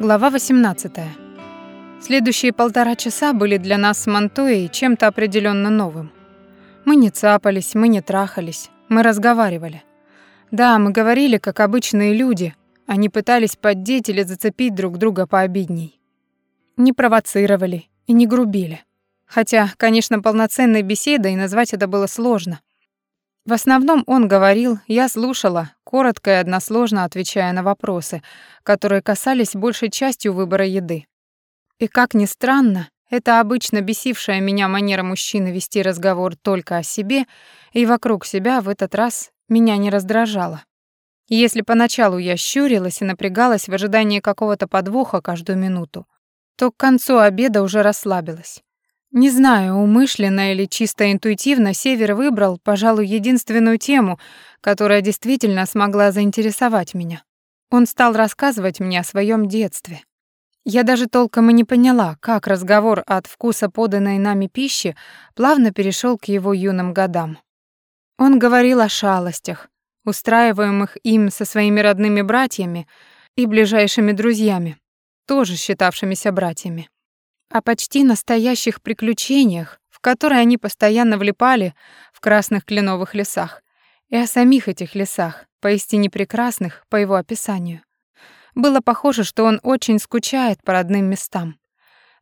Глава 18. Следующие полтора часа были для нас с Монтуей чем-то определенно новым. Мы не цапались, мы не трахались, мы разговаривали. Да, мы говорили, как обычные люди, они пытались поддеть или зацепить друг друга пообидней. Не провоцировали и не грубили. Хотя, конечно, полноценной беседой назвать это было сложно. В основном он говорил, я слушала, коротко и односложно отвечая на вопросы, которые касались большей частью выбора еды. И как ни странно, эта обычно бесившая меня манера мужчины вести разговор только о себе и вокруг себя в этот раз меня не раздражала. Если поначалу я щурилась и напрягалась в ожидании какого-то подвоха каждую минуту, то к концу обеда уже расслабилась. Не знаю, умышленно или чисто интуитивно Север выбрал, пожалуй, единственную тему, которая действительно смогла заинтересовать меня. Он стал рассказывать мне о своем детстве. Я даже толком и не поняла, как разговор от вкуса поданной нами пищи плавно перешел к его юным годам. Он говорил о шалостях, устраиваемых им со своими родными братьями и ближайшими друзьями, тоже считавшимися братьями о почти настоящих приключениях, в которые они постоянно влипали в красных кленовых лесах, и о самих этих лесах, поистине прекрасных по его описанию. Было похоже, что он очень скучает по родным местам,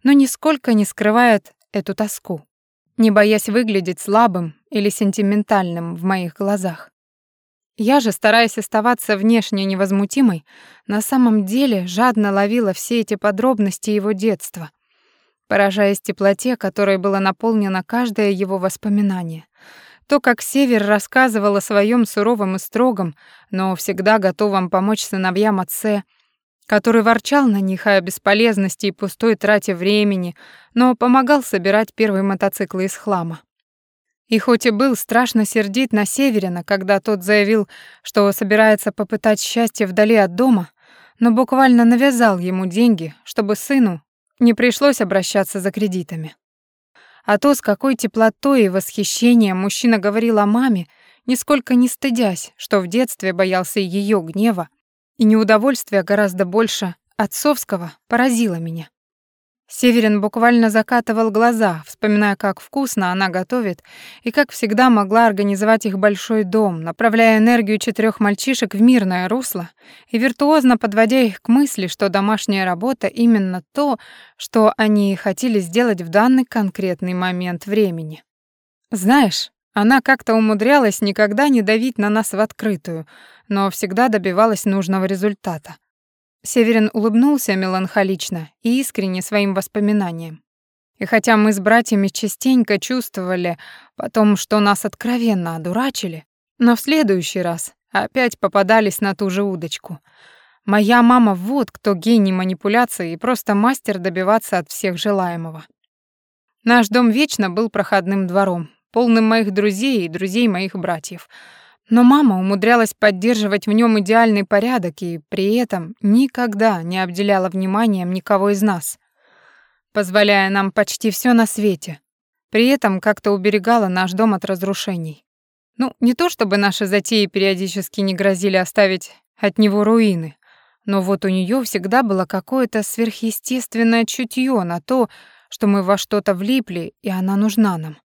но нисколько не скрывает эту тоску, не боясь выглядеть слабым или сентиментальным в моих глазах. Я же, стараясь оставаться внешне невозмутимой, на самом деле жадно ловила все эти подробности его детства, поражаясь теплоте, которой было наполнено каждое его воспоминание. То, как Север рассказывал о своем суровом и строгом, но всегда готовом помочь сыновьям отце, который ворчал на них о бесполезности и пустой трате времени, но помогал собирать первые мотоциклы из хлама. И хоть и был страшно сердит на Северина, когда тот заявил, что собирается попытать счастье вдали от дома, но буквально навязал ему деньги, чтобы сыну не пришлось обращаться за кредитами. А то, с какой теплотой и восхищением мужчина говорил о маме, нисколько не стыдясь, что в детстве боялся ее гнева, и неудовольствия гораздо больше отцовского поразило меня. Северин буквально закатывал глаза, вспоминая, как вкусно она готовит и как всегда могла организовать их большой дом, направляя энергию четырех мальчишек в мирное русло и виртуозно подводя их к мысли, что домашняя работа именно то, что они хотели сделать в данный конкретный момент времени. Знаешь, она как-то умудрялась никогда не давить на нас в открытую, но всегда добивалась нужного результата. Северин улыбнулся меланхолично и искренне своим воспоминаниям. И хотя мы с братьями частенько чувствовали потом, что нас откровенно одурачили, но в следующий раз опять попадались на ту же удочку. Моя мама вот кто гений манипуляции и просто мастер добиваться от всех желаемого. Наш дом вечно был проходным двором, полным моих друзей и друзей моих братьев — но мама умудрялась поддерживать в нем идеальный порядок и при этом никогда не обделяла вниманием никого из нас, позволяя нам почти все на свете. При этом как-то уберегала наш дом от разрушений. Ну, не то чтобы наши затеи периодически не грозили оставить от него руины, но вот у нее всегда было какое-то сверхъестественное чутье на то, что мы во что-то влипли, и она нужна нам.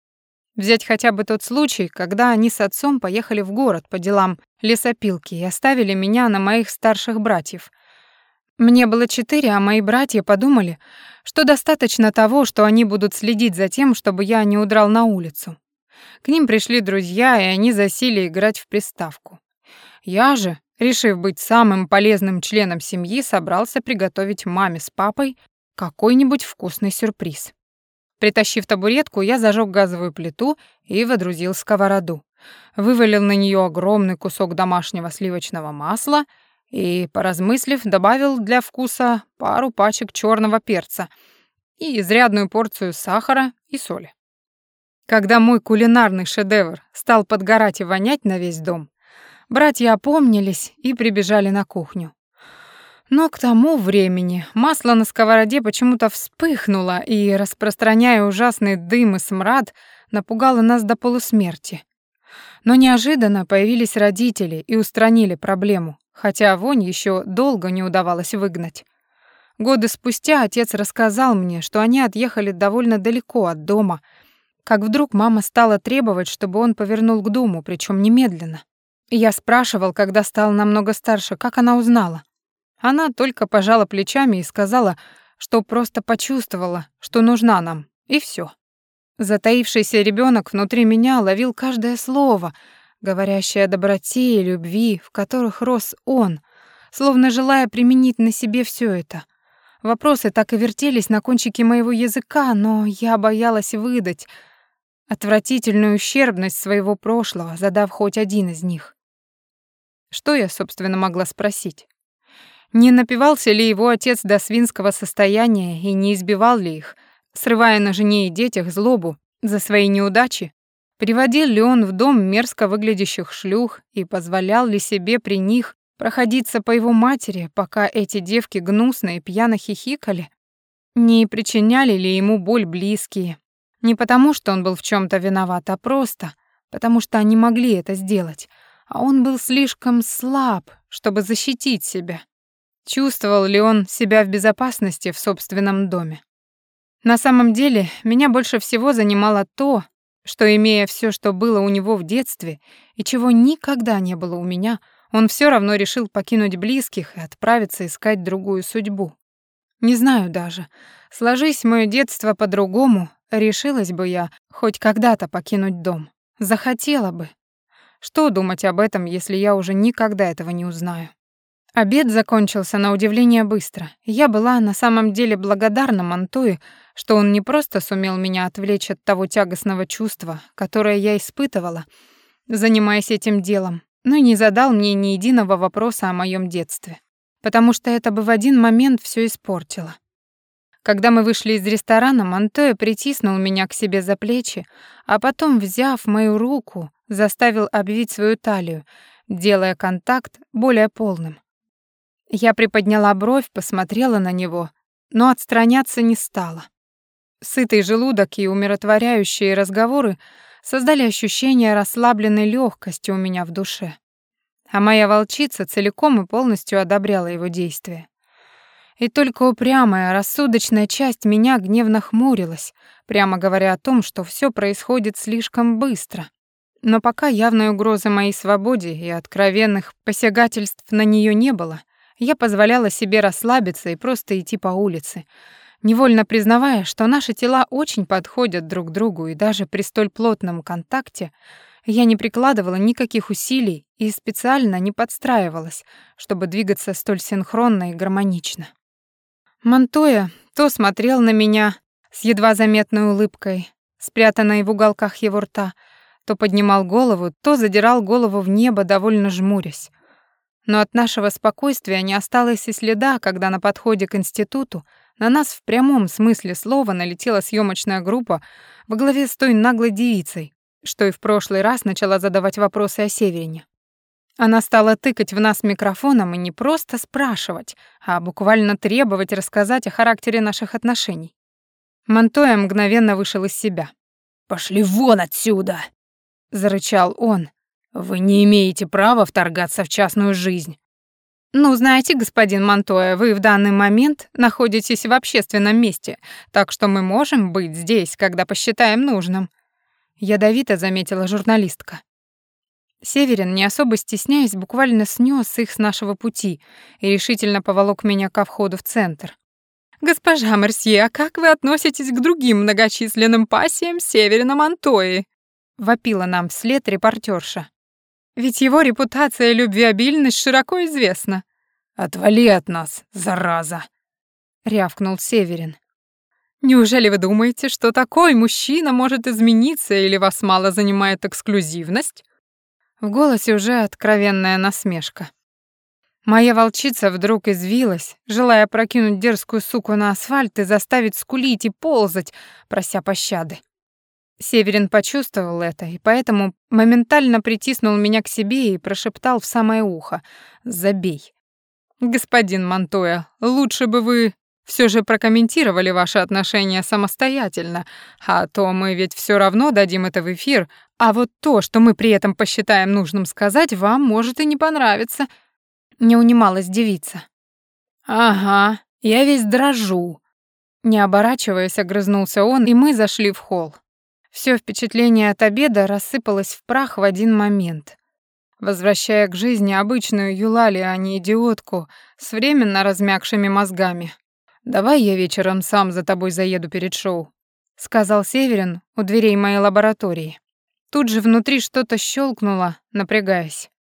Взять хотя бы тот случай, когда они с отцом поехали в город по делам лесопилки и оставили меня на моих старших братьев. Мне было четыре, а мои братья подумали, что достаточно того, что они будут следить за тем, чтобы я не удрал на улицу. К ним пришли друзья, и они засели играть в приставку. Я же, решив быть самым полезным членом семьи, собрался приготовить маме с папой какой-нибудь вкусный сюрприз. Притащив табуретку, я зажег газовую плиту и водрузил сковороду. Вывалил на нее огромный кусок домашнего сливочного масла и, поразмыслив, добавил для вкуса пару пачек черного перца и изрядную порцию сахара и соли. Когда мой кулинарный шедевр стал подгорать и вонять на весь дом, братья опомнились и прибежали на кухню. Но к тому времени масло на сковороде почему-то вспыхнуло и, распространяя ужасный дым и смрад, напугало нас до полусмерти. Но неожиданно появились родители и устранили проблему, хотя вонь еще долго не удавалось выгнать. Годы спустя отец рассказал мне, что они отъехали довольно далеко от дома, как вдруг мама стала требовать, чтобы он повернул к дому, причем немедленно. Я спрашивал, когда стал намного старше, как она узнала. Она только пожала плечами и сказала, что просто почувствовала, что нужна нам, и все. Затаившийся ребенок внутри меня ловил каждое слово, говорящее о доброте и любви, в которых рос он, словно желая применить на себе все это. Вопросы так и вертелись на кончике моего языка, но я боялась выдать отвратительную ущербность своего прошлого, задав хоть один из них. Что я, собственно, могла спросить? Не напивался ли его отец до свинского состояния и не избивал ли их, срывая на жене и детях злобу за свои неудачи? Приводил ли он в дом мерзко выглядящих шлюх и позволял ли себе при них проходиться по его матери, пока эти девки гнусные пьяно хихикали? Не причиняли ли ему боль близкие? Не потому, что он был в чем то виноват, а просто потому, что они могли это сделать — а он был слишком слаб, чтобы защитить себя. Чувствовал ли он себя в безопасности в собственном доме? На самом деле, меня больше всего занимало то, что, имея все, что было у него в детстве, и чего никогда не было у меня, он все равно решил покинуть близких и отправиться искать другую судьбу. Не знаю даже, сложись мое детство по-другому, решилась бы я хоть когда-то покинуть дом. Захотела бы. Что думать об этом, если я уже никогда этого не узнаю? Обед закончился на удивление быстро. Я была на самом деле благодарна Мантуе, что он не просто сумел меня отвлечь от того тягостного чувства, которое я испытывала, занимаясь этим делом, но и не задал мне ни единого вопроса о моем детстве, потому что это бы в один момент все испортило. Когда мы вышли из ресторана, Монтоя притиснул меня к себе за плечи, а потом, взяв мою руку, заставил обвить свою талию, делая контакт более полным. Я приподняла бровь, посмотрела на него, но отстраняться не стала. Сытый желудок и умиротворяющие разговоры создали ощущение расслабленной легкости у меня в душе. А моя волчица целиком и полностью одобряла его действия. И только упрямая, рассудочная часть меня гневно хмурилась, прямо говоря о том, что все происходит слишком быстро. Но пока явной угрозы моей свободе и откровенных посягательств на нее не было, я позволяла себе расслабиться и просто идти по улице, невольно признавая, что наши тела очень подходят друг другу, и даже при столь плотном контакте я не прикладывала никаких усилий и специально не подстраивалась, чтобы двигаться столь синхронно и гармонично. Монтоя то смотрел на меня с едва заметной улыбкой, спрятанной в уголках его рта, то поднимал голову, то задирал голову в небо, довольно жмурясь. Но от нашего спокойствия не осталось и следа, когда на подходе к институту на нас в прямом смысле слова налетела съемочная группа во главе с той наглой девицей, что и в прошлый раз начала задавать вопросы о Северине. Она стала тыкать в нас микрофоном и не просто спрашивать, а буквально требовать рассказать о характере наших отношений. Монтоя мгновенно вышел из себя. «Пошли вон отсюда!» — зарычал он. «Вы не имеете права вторгаться в частную жизнь». «Ну, знаете, господин Монтоя, вы в данный момент находитесь в общественном месте, так что мы можем быть здесь, когда посчитаем нужным», — ядовито заметила журналистка. Северин, не особо стесняясь, буквально снес их с нашего пути и решительно поволок меня ко входу в центр. «Госпожа Мерсье, а как вы относитесь к другим многочисленным пассиям Северина Монтои?» — вопила нам вслед репортерша. «Ведь его репутация и любвеобильность широко известна». «Отвали от нас, зараза!» — рявкнул Северин. «Неужели вы думаете, что такой мужчина может измениться или вас мало занимает эксклюзивность?» В голосе уже откровенная насмешка. Моя волчица вдруг извилась, желая прокинуть дерзкую суку на асфальт и заставить скулить и ползать, прося пощады. Северин почувствовал это и поэтому моментально притиснул меня к себе и прошептал в самое ухо «Забей». «Господин Монтоя, лучше бы вы все же прокомментировали ваши отношения самостоятельно, а то мы ведь все равно дадим это в эфир, а вот то, что мы при этом посчитаем нужным сказать, вам может и не понравиться. Не унималась девица. Ага, Я весь дрожу. Не оборачиваясь, огрызнулся он, и мы зашли в холл. Все впечатление от обеда рассыпалось в прах в один момент, возвращая к жизни обычную Юлали, а не идиотку с временно размякшими мозгами. «Давай я вечером сам за тобой заеду перед шоу», — сказал Северин у дверей моей лаборатории. Тут же внутри что-то щелкнуло, напрягаясь.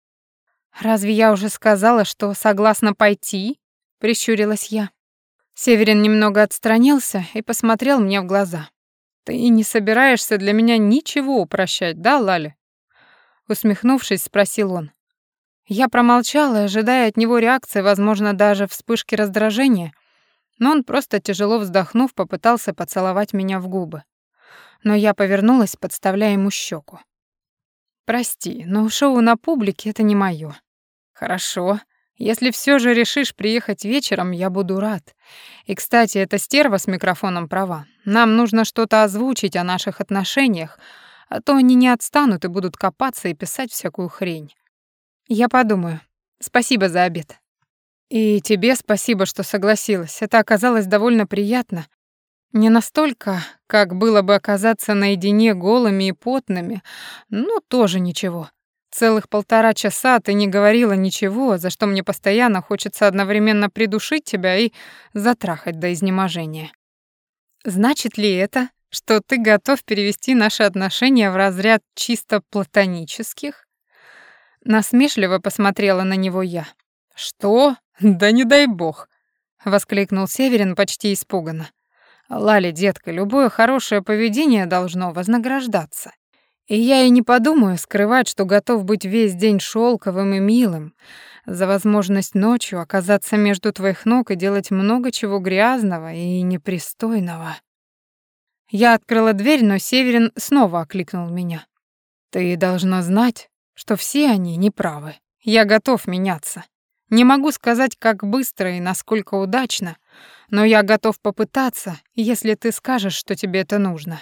«Разве я уже сказала, что согласна пойти?» — прищурилась я. Северин немного отстранился и посмотрел мне в глаза. «Ты не собираешься для меня ничего упрощать, да, Лали?» Усмехнувшись, спросил он. Я промолчала, ожидая от него реакции, возможно, даже вспышки раздражения, но он просто тяжело вздохнув, попытался поцеловать меня в губы. Но я повернулась, подставляя ему щеку. «Прости, но шоу на публике — это не моё». «Хорошо. Если все же решишь приехать вечером, я буду рад. И, кстати, эта стерва с микрофоном права. Нам нужно что-то озвучить о наших отношениях, а то они не отстанут и будут копаться и писать всякую хрень. Я подумаю. Спасибо за обед. И тебе спасибо, что согласилась. Это оказалось довольно приятно. Не настолько, как было бы оказаться наедине голыми и потными, но тоже ничего. Целых полтора часа ты не говорила ничего, за что мне постоянно хочется одновременно придушить тебя и затрахать до изнеможения. Значит ли это, что ты готов перевести наши отношения в разряд чисто платонических? Насмешливо посмотрела на него я. Что? Да не дай бог, воскликнул Северин почти испуганно. Лали, детка, любое хорошее поведение должно вознаграждаться. И я и не подумаю скрывать, что готов быть весь день шелковым и милым, за возможность ночью оказаться между твоих ног и делать много чего грязного и непристойного. Я открыла дверь, но Северин снова окликнул меня. Ты должна знать, что все они неправы. Я готов меняться. Не могу сказать, как быстро и насколько удачно, но я готов попытаться, если ты скажешь, что тебе это нужно.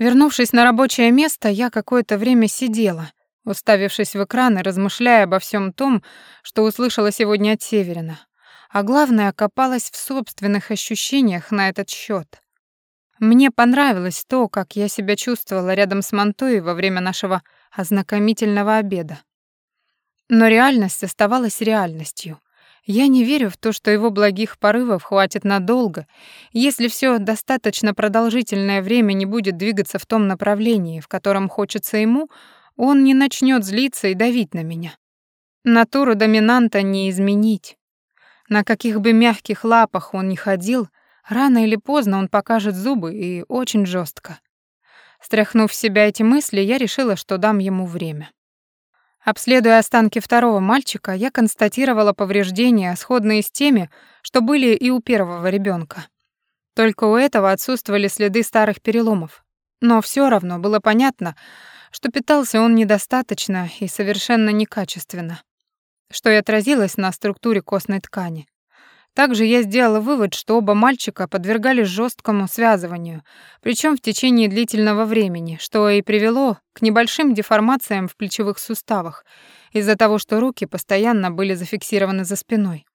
Вернувшись на рабочее место, я какое-то время сидела, уставившись в экран и размышляя обо всем том, что услышала сегодня от Северина. А главное, копалась в собственных ощущениях на этот счет. Мне понравилось то, как я себя чувствовала рядом с Монтуей во время нашего ознакомительного обеда. Но реальность оставалась реальностью — я не верю в то, что его благих порывов хватит надолго, если все достаточно продолжительное время не будет двигаться в том направлении, в котором хочется ему, он не начнет злиться и давить на меня. Натуру доминанта не изменить. На каких бы мягких лапах он ни ходил, рано или поздно он покажет зубы и очень жестко. Стряхнув в себя эти мысли, я решила, что дам ему время. Обследуя останки второго мальчика, я констатировала повреждения, сходные с теми, что были и у первого ребенка. Только у этого отсутствовали следы старых переломов. Но все равно было понятно, что питался он недостаточно и совершенно некачественно, что и отразилось на структуре костной ткани. Также я сделала вывод, что оба мальчика подвергались жесткому связыванию, причем в течение длительного времени, что и привело к небольшим деформациям в плечевых суставах из-за того, что руки постоянно были зафиксированы за спиной.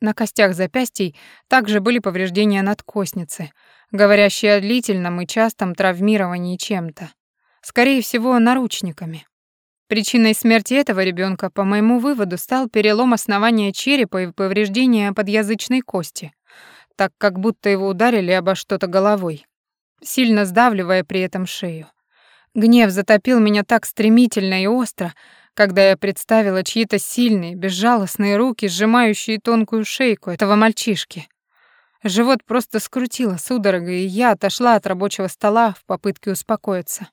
На костях запястий также были повреждения надкостницы, говорящие о длительном и частом травмировании чем-то. Скорее всего, наручниками. Причиной смерти этого ребенка, по моему выводу, стал перелом основания черепа и повреждение подъязычной кости, так как будто его ударили обо что-то головой, сильно сдавливая при этом шею. Гнев затопил меня так стремительно и остро, когда я представила чьи-то сильные, безжалостные руки, сжимающие тонкую шейку этого мальчишки. Живот просто скрутило судорогой, и я отошла от рабочего стола в попытке успокоиться.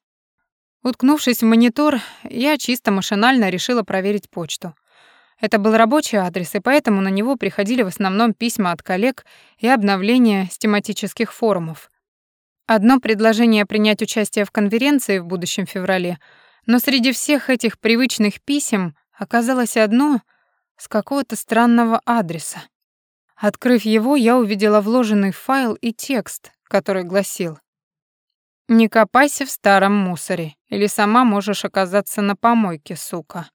Уткнувшись в монитор, я чисто машинально решила проверить почту. Это был рабочий адрес, и поэтому на него приходили в основном письма от коллег и обновления с тематических форумов. Одно предложение принять участие в конференции в будущем феврале, но среди всех этих привычных писем оказалось одно с какого-то странного адреса. Открыв его, я увидела вложенный файл и текст, который гласил не копайся в старом мусоре, или сама можешь оказаться на помойке, сука.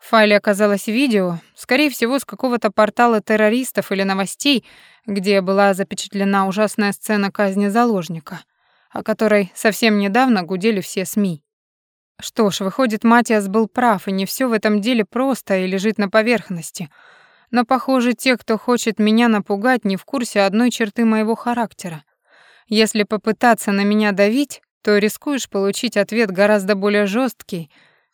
В файле оказалось видео, скорее всего, с какого-то портала террористов или новостей, где была запечатлена ужасная сцена казни заложника, о которой совсем недавно гудели все СМИ. Что ж, выходит, Матиас был прав, и не все в этом деле просто и лежит на поверхности. Но, похоже, те, кто хочет меня напугать, не в курсе одной черты моего характера. Если попытаться на меня давить, то рискуешь получить ответ гораздо более жесткий,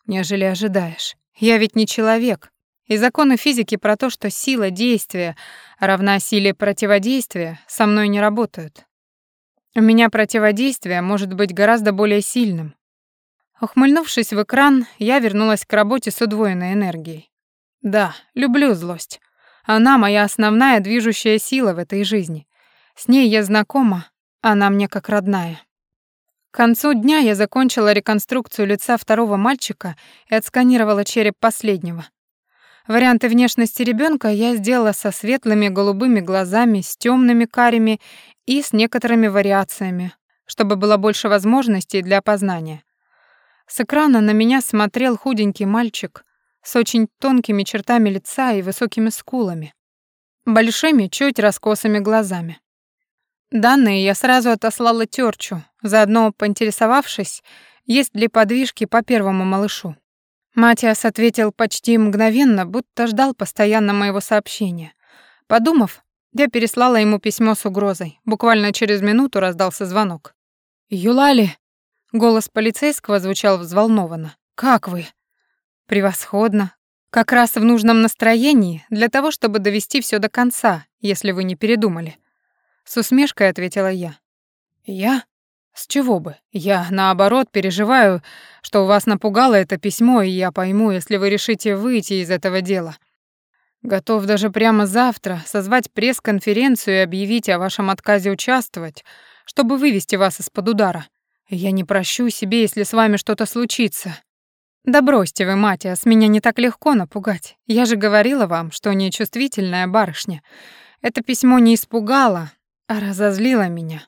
нежели ожидаешь. Я ведь не человек. И законы физики про то, что сила действия равна силе противодействия, со мной не работают. У меня противодействие может быть гораздо более сильным. Ухмыльнувшись в экран, я вернулась к работе с удвоенной энергией. Да, люблю злость. Она моя основная движущая сила в этой жизни. С ней я знакома, она мне как родная. К концу дня я закончила реконструкцию лица второго мальчика и отсканировала череп последнего. Варианты внешности ребенка я сделала со светлыми голубыми глазами, с темными карими и с некоторыми вариациями, чтобы было больше возможностей для опознания. С экрана на меня смотрел худенький мальчик с очень тонкими чертами лица и высокими скулами, большими, чуть раскосыми глазами. Данные я сразу отослала Тёрчу, заодно поинтересовавшись, есть ли подвижки по первому малышу. Матиас ответил почти мгновенно, будто ждал постоянно моего сообщения. Подумав, я переслала ему письмо с угрозой. Буквально через минуту раздался звонок. «Юлали!» Голос полицейского звучал взволнованно. «Как вы?» «Превосходно. Как раз в нужном настроении для того, чтобы довести все до конца, если вы не передумали». С усмешкой ответила я. «Я? С чего бы? Я, наоборот, переживаю, что вас напугало это письмо, и я пойму, если вы решите выйти из этого дела. Готов даже прямо завтра созвать пресс-конференцию и объявить о вашем отказе участвовать, чтобы вывести вас из-под удара. Я не прощу себе, если с вами что-то случится. Да бросьте вы, Матиас, меня не так легко напугать. Я же говорила вам, что не чувствительная барышня. Это письмо не испугало, разозлила меня.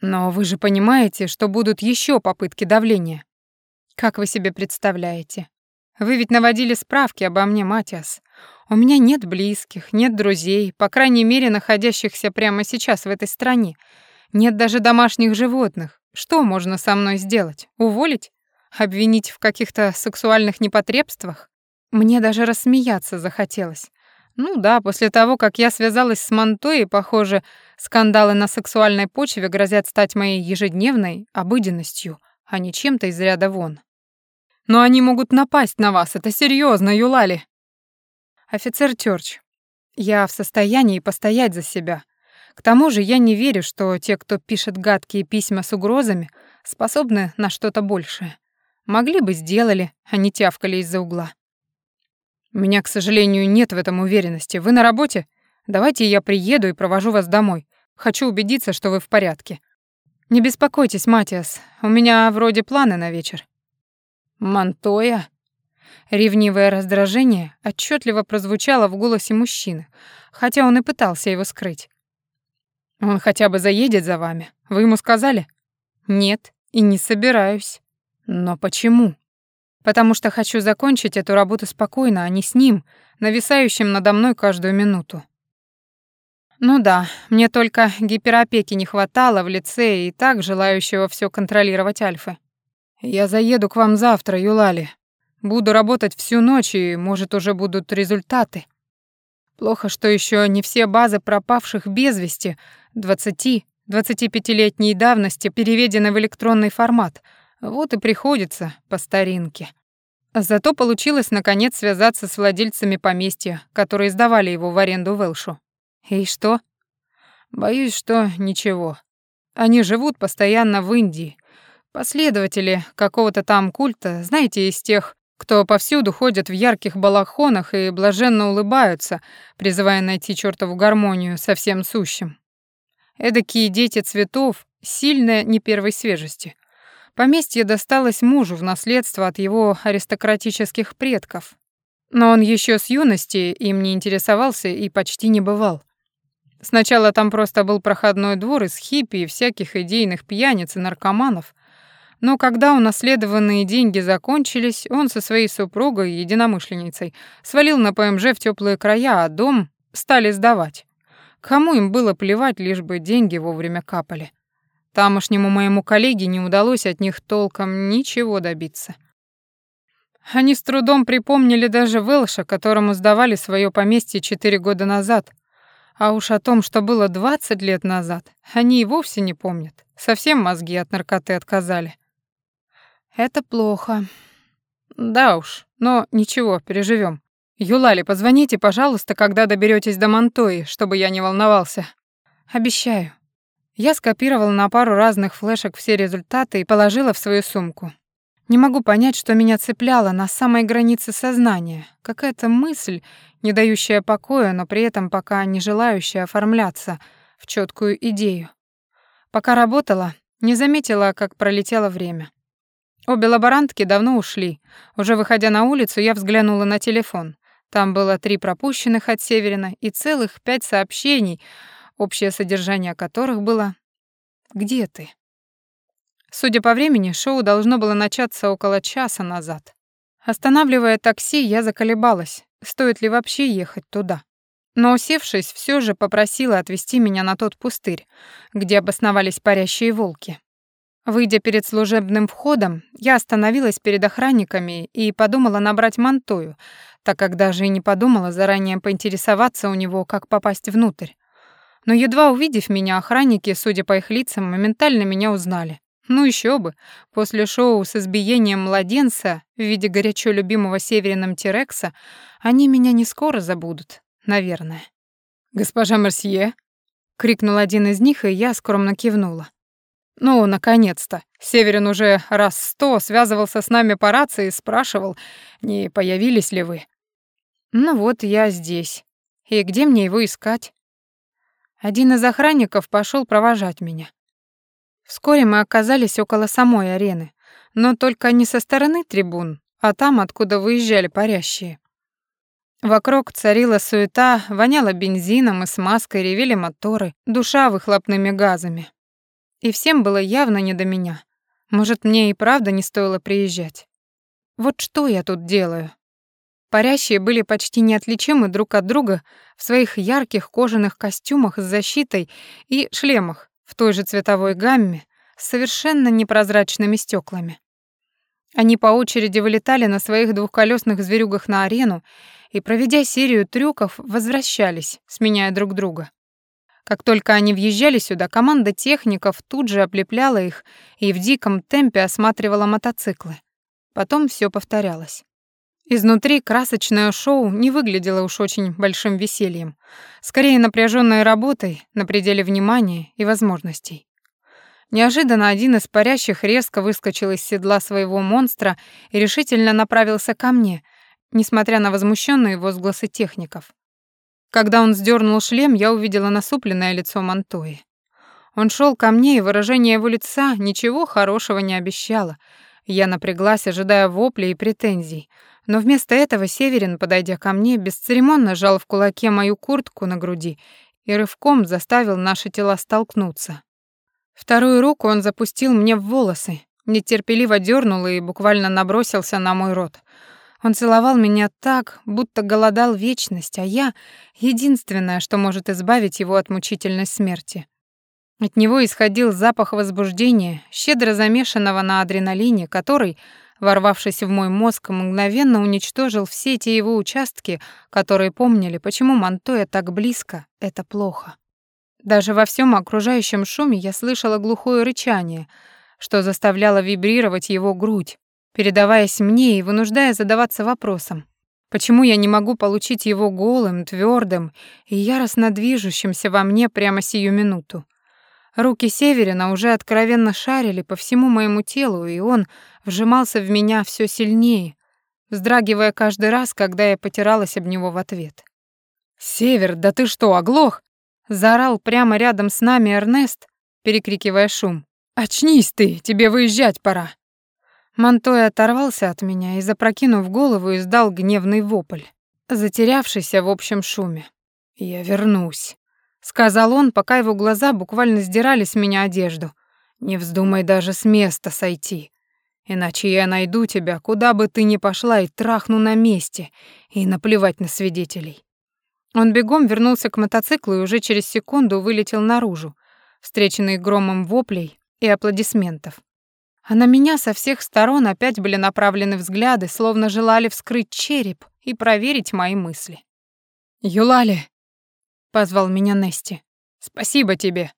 Но вы же понимаете, что будут еще попытки давления. Как вы себе представляете? Вы ведь наводили справки обо мне, Матиас. У меня нет близких, нет друзей, по крайней мере, находящихся прямо сейчас в этой стране. Нет даже домашних животных. Что можно со мной сделать? Уволить? Обвинить в каких-то сексуальных непотребствах? Мне даже рассмеяться захотелось. Ну да, после того, как я связалась с Монтоей, похоже, скандалы на сексуальной почве грозят стать моей ежедневной обыденностью, а не чем-то из ряда вон. Но они могут напасть на вас, это серьезно, Юлали. Офицер Тёрч, я в состоянии постоять за себя. К тому же я не верю, что те, кто пишет гадкие письма с угрозами, способны на что-то большее. Могли бы сделали, а не тявкали из-за угла. У меня, к сожалению, нет в этом уверенности. Вы на работе? Давайте я приеду и провожу вас домой. Хочу убедиться, что вы в порядке. Не беспокойтесь, Матиас. У меня вроде планы на вечер. Монтоя? Ревнивое раздражение отчетливо прозвучало в голосе мужчины, хотя он и пытался его скрыть. Он хотя бы заедет за вами. Вы ему сказали? Нет, и не собираюсь. Но почему? Потому что хочу закончить эту работу спокойно, а не с ним, нависающим надо мной каждую минуту. Ну да, мне только гиперопеки не хватало в лице и так желающего все контролировать Альфы. Я заеду к вам завтра, Юлали. Буду работать всю ночь, и, может, уже будут результаты. Плохо, что еще не все базы пропавших без вести 20-25-летней давности переведены в электронный формат — вот и приходится по старинке. Зато получилось наконец связаться с владельцами поместья, которые сдавали его в аренду Велшу. И что? Боюсь, что ничего. Они живут постоянно в Индии. Последователи какого-то там культа, знаете, из тех, кто повсюду ходят в ярких балахонах и блаженно улыбаются, призывая найти чёртову гармонию со всем сущим. Эдакие дети цветов, сильно не первой свежести. Поместье досталось мужу в наследство от его аристократических предков. Но он еще с юности им не интересовался и почти не бывал. Сначала там просто был проходной двор из хиппи и всяких идейных пьяниц и наркоманов, Но когда унаследованные деньги закончились, он со своей супругой, единомышленницей, свалил на ПМЖ в теплые края, а дом стали сдавать. Кому им было плевать, лишь бы деньги вовремя капали. Тамошнему моему коллеге не удалось от них толком ничего добиться. Они с трудом припомнили даже Вэлша, которому сдавали свое поместье четыре года назад. А уж о том, что было двадцать лет назад, они и вовсе не помнят. Совсем мозги от наркоты отказали. Это плохо. Да уж, но ничего, переживем. Юлали, позвоните, пожалуйста, когда доберетесь до Монтои, чтобы я не волновался. Обещаю. Я скопировала на пару разных флешек все результаты и положила в свою сумку. Не могу понять, что меня цепляло на самой границе сознания. Какая-то мысль, не дающая покоя, но при этом пока не желающая оформляться в четкую идею. Пока работала, не заметила, как пролетело время. Обе лаборантки давно ушли. Уже выходя на улицу, я взглянула на телефон. Там было три пропущенных от Северина и целых пять сообщений, общее содержание которых было «Где ты?». Судя по времени, шоу должно было начаться около часа назад. Останавливая такси, я заколебалась, стоит ли вообще ехать туда. Но, усевшись, все же попросила отвезти меня на тот пустырь, где обосновались парящие волки. Выйдя перед служебным входом, я остановилась перед охранниками и подумала набрать мантую, так как даже и не подумала заранее поинтересоваться у него, как попасть внутрь. Но едва увидев меня, охранники, судя по их лицам, моментально меня узнали. Ну еще бы, после шоу с избиением младенца в виде горячо любимого северином Тирекса они меня не скоро забудут, наверное. «Госпожа Мерсье?» — крикнул один из них, и я скромно кивнула. Ну, наконец-то. Северин уже раз сто связывался с нами по рации и спрашивал, не появились ли вы. Ну вот я здесь. И где мне его искать? Один из охранников пошел провожать меня. Вскоре мы оказались около самой арены, но только не со стороны трибун, а там, откуда выезжали парящие. Вокруг царила суета, воняло бензином и смазкой, ревели моторы, душа выхлопными газами. И всем было явно не до меня. Может, мне и правда не стоило приезжать. Вот что я тут делаю? Парящие были почти неотличимы друг от друга в своих ярких кожаных костюмах с защитой и шлемах в той же цветовой гамме с совершенно непрозрачными стеклами. Они по очереди вылетали на своих двухколесных зверюгах на арену и, проведя серию трюков, возвращались, сменяя друг друга. Как только они въезжали сюда, команда техников тут же облепляла их и в диком темпе осматривала мотоциклы. Потом все повторялось. Изнутри красочное шоу не выглядело уж очень большим весельем, скорее напряженной работой на пределе внимания и возможностей. Неожиданно один из парящих резко выскочил из седла своего монстра и решительно направился ко мне, несмотря на возмущенные возгласы техников. Когда он сдернул шлем, я увидела насупленное лицо Монтои. Он шел ко мне, и выражение его лица ничего хорошего не обещало. Я напряглась, ожидая воплей и претензий. Но вместо этого Северин, подойдя ко мне, бесцеремонно сжал в кулаке мою куртку на груди и рывком заставил наши тела столкнуться. Вторую руку он запустил мне в волосы, нетерпеливо дернул и буквально набросился на мой рот — он целовал меня так, будто голодал вечность, а я — единственное, что может избавить его от мучительной смерти. От него исходил запах возбуждения, щедро замешанного на адреналине, который, ворвавшись в мой мозг, мгновенно уничтожил все те его участки, которые помнили, почему Монтоя так близко — это плохо. Даже во всем окружающем шуме я слышала глухое рычание, что заставляло вибрировать его грудь, передаваясь мне и вынуждая задаваться вопросом, почему я не могу получить его голым, твердым и яростно движущимся во мне прямо сию минуту. Руки Северина уже откровенно шарили по всему моему телу, и он вжимался в меня все сильнее, вздрагивая каждый раз, когда я потиралась об него в ответ. «Север, да ты что, оглох?» — заорал прямо рядом с нами Эрнест, перекрикивая шум. «Очнись ты, тебе выезжать пора!» Монтой оторвался от меня и, запрокинув голову, издал гневный вопль, затерявшийся в общем шуме. «Я вернусь», — сказал он, пока его глаза буквально сдирали с меня одежду. Не вздумай даже с места сойти, иначе я найду тебя, куда бы ты ни пошла, и трахну на месте, и наплевать на свидетелей». Он бегом вернулся к мотоциклу и уже через секунду вылетел наружу, встреченный громом воплей и аплодисментов. А на меня со всех сторон опять были направлены взгляды, словно желали вскрыть череп и проверить мои мысли. «Юлали!» — позвал меня Нести. «Спасибо тебе».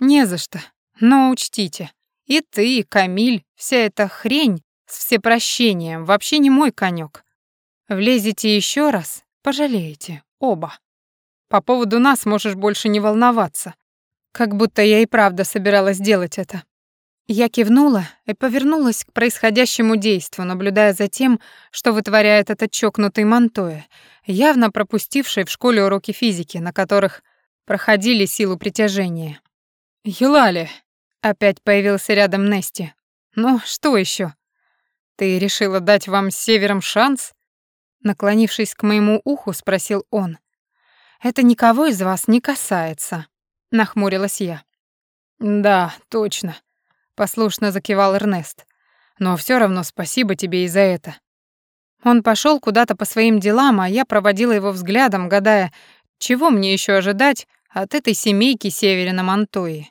«Не за что. Но учтите, и ты, и Камиль, вся эта хрень с всепрощением вообще не мой конек. Влезете еще раз, пожалеете, оба. По поводу нас можешь больше не волноваться. Как будто я и правда собиралась делать это. Я кивнула и повернулась к происходящему действу, наблюдая за тем, что вытворяет этот чокнутый Монтоя, явно пропустивший в школе уроки физики, на которых проходили силу притяжения. «Юлали!» — опять появился рядом Нести. «Ну, что еще? Ты решила дать вам с севером шанс?» Наклонившись к моему уху, спросил он. «Это никого из вас не касается», — нахмурилась я. «Да, точно», послушно закивал Эрнест. Но все равно спасибо тебе и за это. Он пошел куда-то по своим делам, а я проводила его взглядом, гадая, чего мне еще ожидать от этой семейки Северина Монтои.